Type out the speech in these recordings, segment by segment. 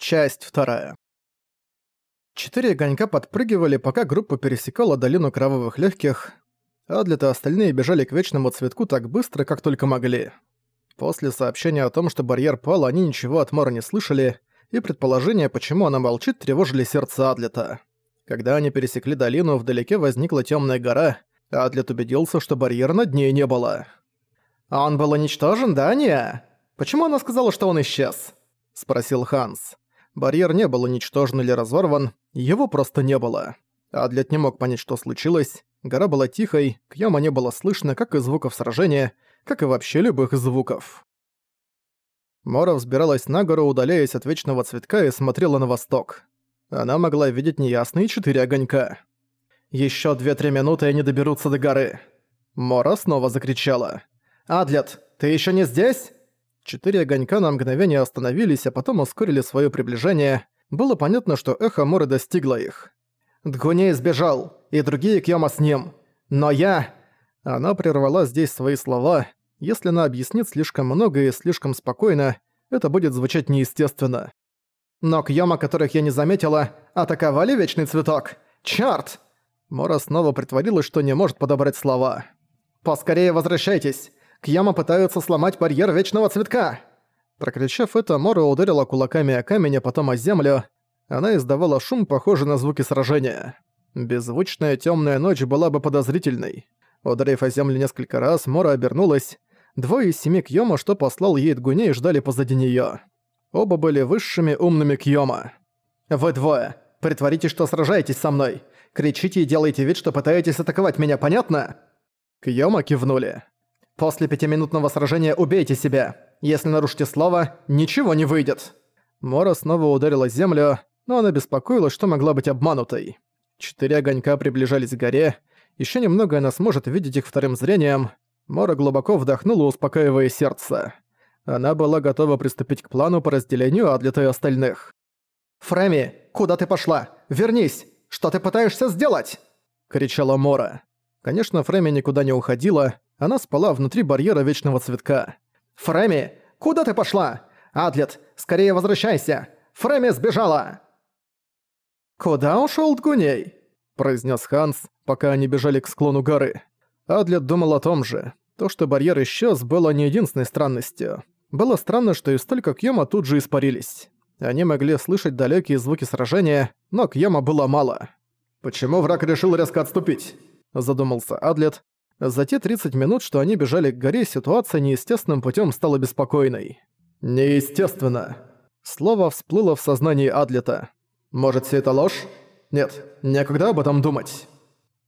Часть вторая. Четыре огонька подпрыгивали, пока группа пересекала долину кровавых легких. Адлет и остальные бежали к вечному цветку так быстро, как только могли. После сообщения о том, что барьер пал, они ничего от Мора не слышали, и предположения, почему она молчит, тревожили сердце Адлета. Когда они пересекли долину, вдалеке возникла темная гора, Адлет убедился, что барьера над ней не было. «Он был уничтожен, да, не? Почему она сказала, что он исчез?» — спросил Ханс. Барьер не был уничтожен или разорван, его просто не было. Адлет не мог понять, что случилось. Гора была тихой, к яма не было слышно как и звуков сражения, как и вообще любых звуков. Мора взбиралась на гору, удаляясь от вечного цветка и смотрела на восток. Она могла видеть неясные четыре огонька. Еще две-три минуты, и они доберутся до горы». Мора снова закричала. «Адлет, ты еще не здесь?» Четыре огонька на мгновение остановились, а потом ускорили свое приближение. Было понятно, что эхо Моры достигло их. «Дгуней сбежал, и другие Кьяма с ним. Но я...» Она прервала здесь свои слова. Если она объяснит слишком много и слишком спокойно, это будет звучать неестественно. «Но Кьяма, которых я не заметила, атаковали Вечный Цветок! Чёрт!» Мора снова притворилась, что не может подобрать слова. «Поскорее возвращайтесь! Кьяма пытаются сломать барьер Вечного Цветка!» Прокричав это, Мора ударила кулаками о камень, а потом о землю. Она издавала шум, похожий на звуки сражения. Беззвучная темная ночь была бы подозрительной. Ударив о землю несколько раз, Мора обернулась. Двое из семи Кьёма, что послал ей Дгуней, ждали позади неё. Оба были высшими умными Кьёма. «Вы двое. Притворитесь, что сражаетесь со мной. Кричите и делайте вид, что пытаетесь атаковать меня, понятно?» Кьёма кивнули. После пятиминутного сражения убейте себя. Если нарушите слово, ничего не выйдет». Мора снова ударила землю, но она беспокоилась, что могла быть обманутой. Четыре огонька приближались к горе. Еще немного она сможет видеть их вторым зрением. Мора глубоко вдохнула, успокаивая сердце. Она была готова приступить к плану по разделению Адлета и остальных. «Фрэмми, куда ты пошла? Вернись! Что ты пытаешься сделать?» — кричала Мора. Конечно, Фрэмми никуда не уходила, она спала внутри барьера Вечного Цветка. «Фрэмми, куда ты пошла? Адлет, скорее возвращайся! Фрэмми сбежала!» «Куда ушёл Дгуней?» – произнес Ханс, пока они бежали к склону горы. Адлет думал о том же. То, что барьер исчез, было не единственной странностью. Было странно, что и столько Кьёма тут же испарились. Они могли слышать далекие звуки сражения, но Кьёма было мало. «Почему враг решил резко отступить?» – задумался Адлет, за те 30 минут, что они бежали к горе, ситуация неестественным путем стала беспокойной. «Неестественно!» Слово всплыло в сознании Адлета. «Может, все это ложь? Нет, некогда об этом думать».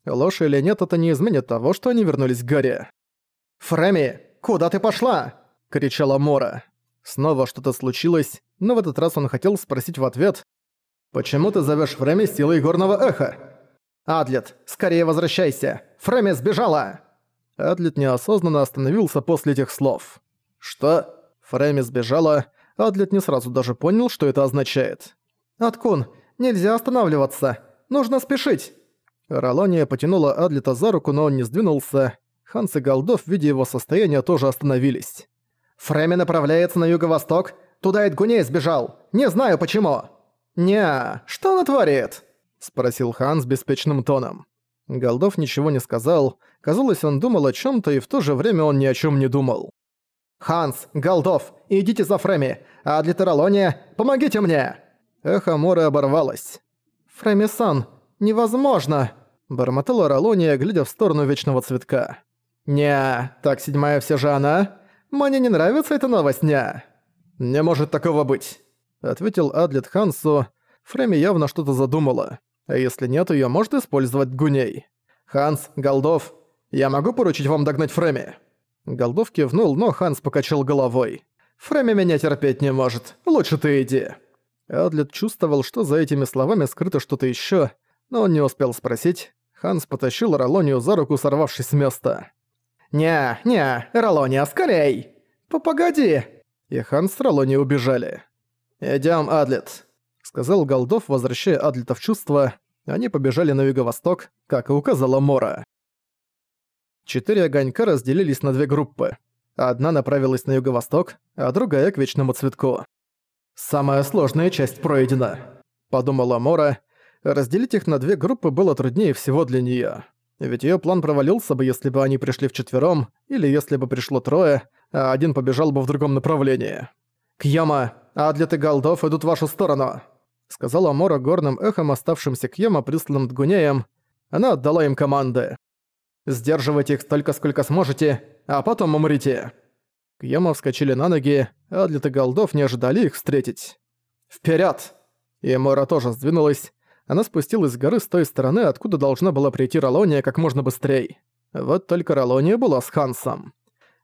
Ложь или нет, это не изменит того, что они вернулись к горе. «Фрэмми, куда ты пошла?» — кричала Мора. Снова что-то случилось, но в этот раз он хотел спросить в ответ «Почему ты зовешь Фрэмми силой горного эха?» «Адлет, скорее возвращайся! Фрэмми сбежала!» Адлет неосознанно остановился после этих слов. «Что?» Фрэмми сбежала, Адлет не сразу даже понял, что это означает. «Аткун, нельзя останавливаться! Нужно спешить!» Ролония потянула Адлета за руку, но он не сдвинулся. Ханс и Голдов, видя его состояние, тоже остановились. «Фрэмми направляется на юго-восток. Туда Эдгуней сбежал. Не знаю почему». «Не, что она творит?» спросил Хан с беспечным тоном. Голдов ничего не сказал. Казалось, он думал о чем то и в то же время он ни о чем не думал. «Ханс, Голдов, идите за Фреми, а для Тералония помогите мне!» Эхо моря оборвалось. «Фреми-сан, невозможно!» Бормотала Ролония, глядя в сторону Вечного Цветка. «Не, так седьмая все же она? Мне не нравится эта новость, не!» «Не может такого быть!» Ответил Адлет Хансу. Фреми явно что-то задумала. А если нет, её может использовать Гуней. «Ханс, Голдов, я могу поручить вам догнать Фреми?» Голдов кивнул, но Ханс покачал головой. «Фреми меня терпеть не может. Лучше ты иди». Адлет чувствовал, что за этими словами скрыто что-то ещё, но он не успел спросить. Ханс потащил Ролонию за руку, сорвавшись с места. «Не, не, Ролония, скорей!» «Погоди!» И Ханс с Ролонией убежали. «Идём, Адлет», сказал Голдов, возвращая Адлета в чувство. Они побежали на юго-восток, как и указала Мора. Четыре огонька разделились на две группы. Одна направилась на юго-восток, а другая к Вечному Цветку. «Самая сложная часть пройдена», — подумала Мора. Разделить их на две группы было труднее всего для неё. Ведь её план провалился бы, если бы они пришли вчетвером, или если бы пришло трое, а один побежал бы в другом направлении. «Кьяма, Адлет и Голдов идут в вашу сторону», — сказала Мора горным эхом, оставшимся Кьяма, присланным Дгунеем. Она отдала им команды. «Сдерживайте их столько, сколько сможете, а потом умрите». Кьяма вскочили на ноги, а Адлет и Голдов не ожидали их встретить. «Вперёд!» И Мора тоже сдвинулась. Она спустилась с горы с той стороны, откуда должна была прийти Ролония как можно быстрее. Вот только Ролония была с Хансом.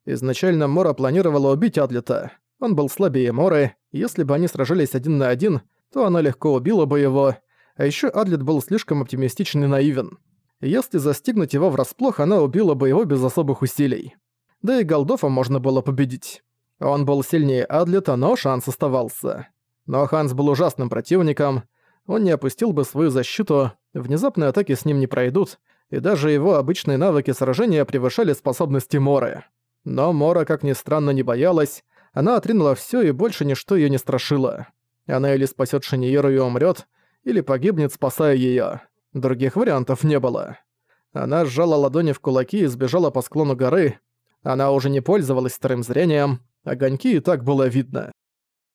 Изначально Мора планировала убить Адлета. Он был слабее Моры, если бы они сражались один на один, то она легко убила бы его, а ещё Адлет был слишком оптимистичен и наивен. Если застигнуть его врасплох, она убила бы его без особых усилий. Да и Голдофа можно было победить. Он был сильнее Адлета, но шанс оставался. Но Ханс был ужасным противником, он не опустил бы свою защиту, внезапные атаки с ним не пройдут, и даже его обычные навыки сражения превышали способности Моры. Но Мора, как ни странно, не боялась, она отринула всё и больше ничто её не страшило. Она или спасёт Шиньеру и умрёт, или погибнет, спасая её. Других вариантов не было. Она сжала ладони в кулаки и сбежала по склону горы. Она уже не пользовалась вторым зрением, огоньки и так было видно.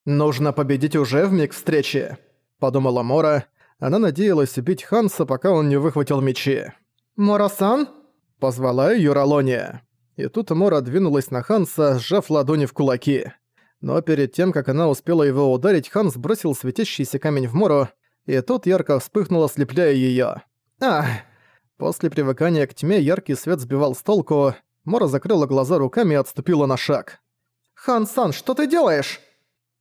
«Нужно победить уже в миг встречи», — подумала Мора. Она надеялась убить Ханса, пока он не выхватил мечи. «Мора-сан?» — позвала её Ролония. И тут Мора двинулась на Ханса, сжав ладони в кулаки. Но перед тем, как она успела его ударить, Ханс бросил светящийся камень в Мору, и тот ярко вспыхнул, ослепляя её. Ах! После привыкания к тьме яркий свет сбивал с толку, Мора закрыла глаза руками и отступила на шаг. «Хан-сан, что ты делаешь?»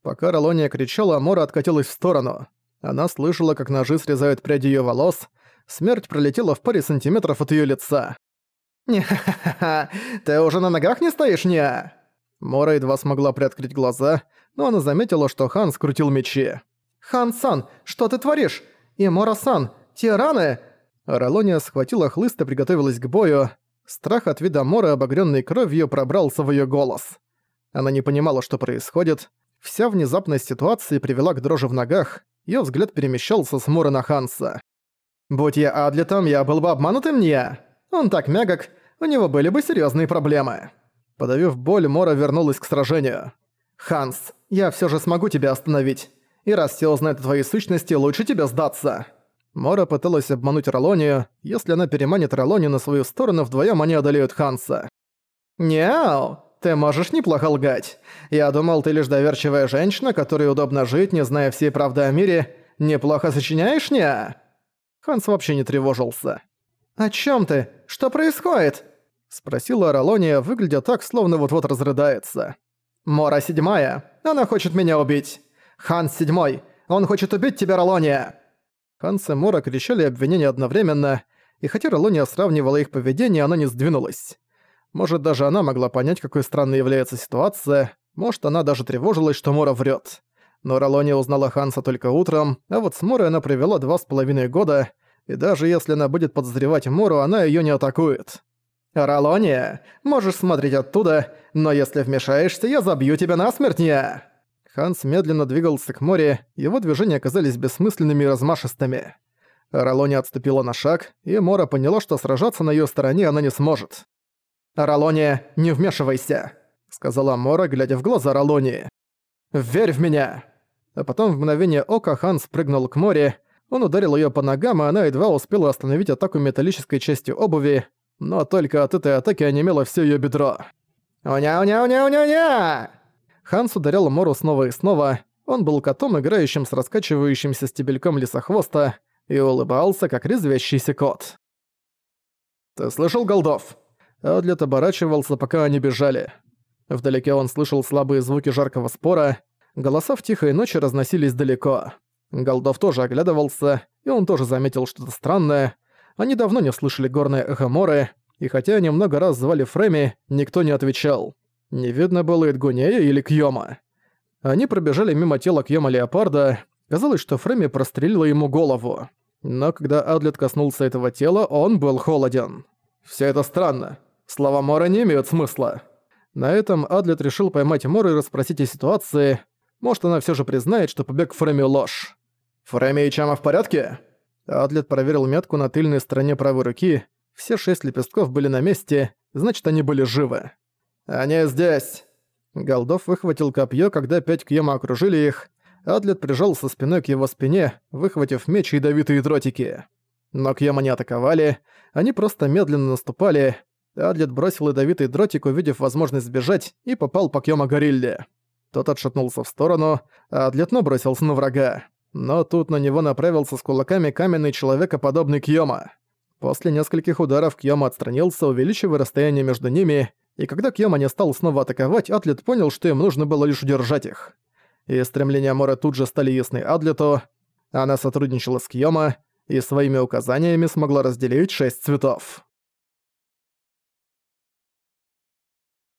Пока Ролония кричала, Мора откатилась в сторону. Она слышала, как ножи срезают пряди её волос, смерть пролетела в паре сантиметров от её лица. «Не-ха-ха-ха, ты уже на ногах не стоишь, не?» Мора едва смогла приоткрыть глаза, но она заметила, что Хан скрутил мечи. «Хан-сан, что ты творишь? И Мора-сан, те раны...» Ролония схватила хлыст и приготовилась к бою. Страх от вида Моры, обогрённой кровью, пробрался в её голос. Она не понимала, что происходит. Вся внезапность ситуации привела к дрожи в ногах, её взгляд перемещался с Моры на Ханса. «Будь я Адлетом, я был бы обманутым не...» Он так мягок, у него были бы серьезные проблемы. Подавив боль, Мора вернулась к сражению. «Ханс, я все же смогу тебя остановить. И раз все узнают о твоей сущности, лучше тебе сдаться». Мора пыталась обмануть Ролонию. Если она переманит Ролонию на свою сторону, вдвоем они одолеют Ханса. «Няу, ты можешь неплохо лгать. Я думал, ты лишь доверчивая женщина, которой удобно жить, не зная всей правды о мире. Неплохо сочиняешь, не?» Ханс вообще не тревожился. «О чем ты? Что происходит?» Спросила Ролония, выглядя так, словно вот-вот разрыдается. «Мора седьмая. Она хочет меня убить. Ханс седьмой. Он хочет убить тебя, Ролония!» Ханс и Мора кричали обвинения одновременно, и хотя Ролония сравнивала их поведение, она не сдвинулась. Может, даже она могла понять, какой странной является ситуация, может, она даже тревожилась, что Мора врет. Но Ролония узнала Ханса только утром, а вот с Морой она провела два с половиной года, и даже если она будет подозревать Мору, она её не атакует. «Ролония, можешь смотреть оттуда, но если вмешаешься, я забью тебя насмерть, не!» Ханс медленно двигался к море, его движения оказались бессмысленными и размашистыми. Ролония отступила на шаг, и Мора поняла, что сражаться на её стороне она не сможет. «Ролония, не вмешивайся», — сказала Мора, глядя в глаза Ролонии. «Верь в меня!» А потом в мгновение ока Ханс прыгнул к море, он ударил её по ногам, и она едва успела остановить атаку металлической частью обуви, но только от этой атаки онемело всё её бедро. «Уня-уня-уня-уня-уня!» Ханс ударил Мору снова и снова. Он был котом, играющим с раскачивающимся стебельком лесохвоста, и улыбался, как резвящийся кот. «Ты слышал, Голдов?» Адлет оборачивался, пока они бежали. Вдалеке он слышал слабые звуки жаркого спора, голоса в тихой ночи разносились далеко. Голдов тоже оглядывался, и он тоже заметил что-то странное. Они давно не слышали горное эхо Моры, и хотя они много раз звали Фреми, никто не отвечал. Не видно было Эдгунея или Кьёма. Они пробежали мимо тела Кьёма Леопарда, казалось, что Фреми прострелила ему голову. Но когда Адлет коснулся этого тела, он был холоден. Все это странно. Слова Мора не имеют смысла. На этом Адлет решил поймать Мору и расспросить о ситуации, Может, она все же признает, что побег Фрэмми ложь. «Фрэмми и Чама в порядке?» Адлет проверил метку на тыльной стороне правой руки. Все шесть лепестков были на месте, значит, они были живы. «Они здесь!» Голдов выхватил копье, когда пять Кьема окружили их. Адлет прижал со спиной к его спине, выхватив меч и ядовитые дротики. Но Кьема не атаковали, они просто медленно наступали. Адлет бросил ядовитый дротик, увидев возможность сбежать, и попал по Кьема горилле. Тот отшатнулся в сторону, а Адлет набросился на врага. Но тут на него направился с кулаками каменный человекоподобный Кьёма. После нескольких ударов Кьёма отстранился, увеличивая расстояние между ними, и когда Кьёма не стал снова атаковать, Атлет понял, что им нужно было лишь удержать их. И стремления Мора тут же стали ясны Адлету. Она сотрудничала с Кьёма и своими указаниями смогла разделить шесть цветов.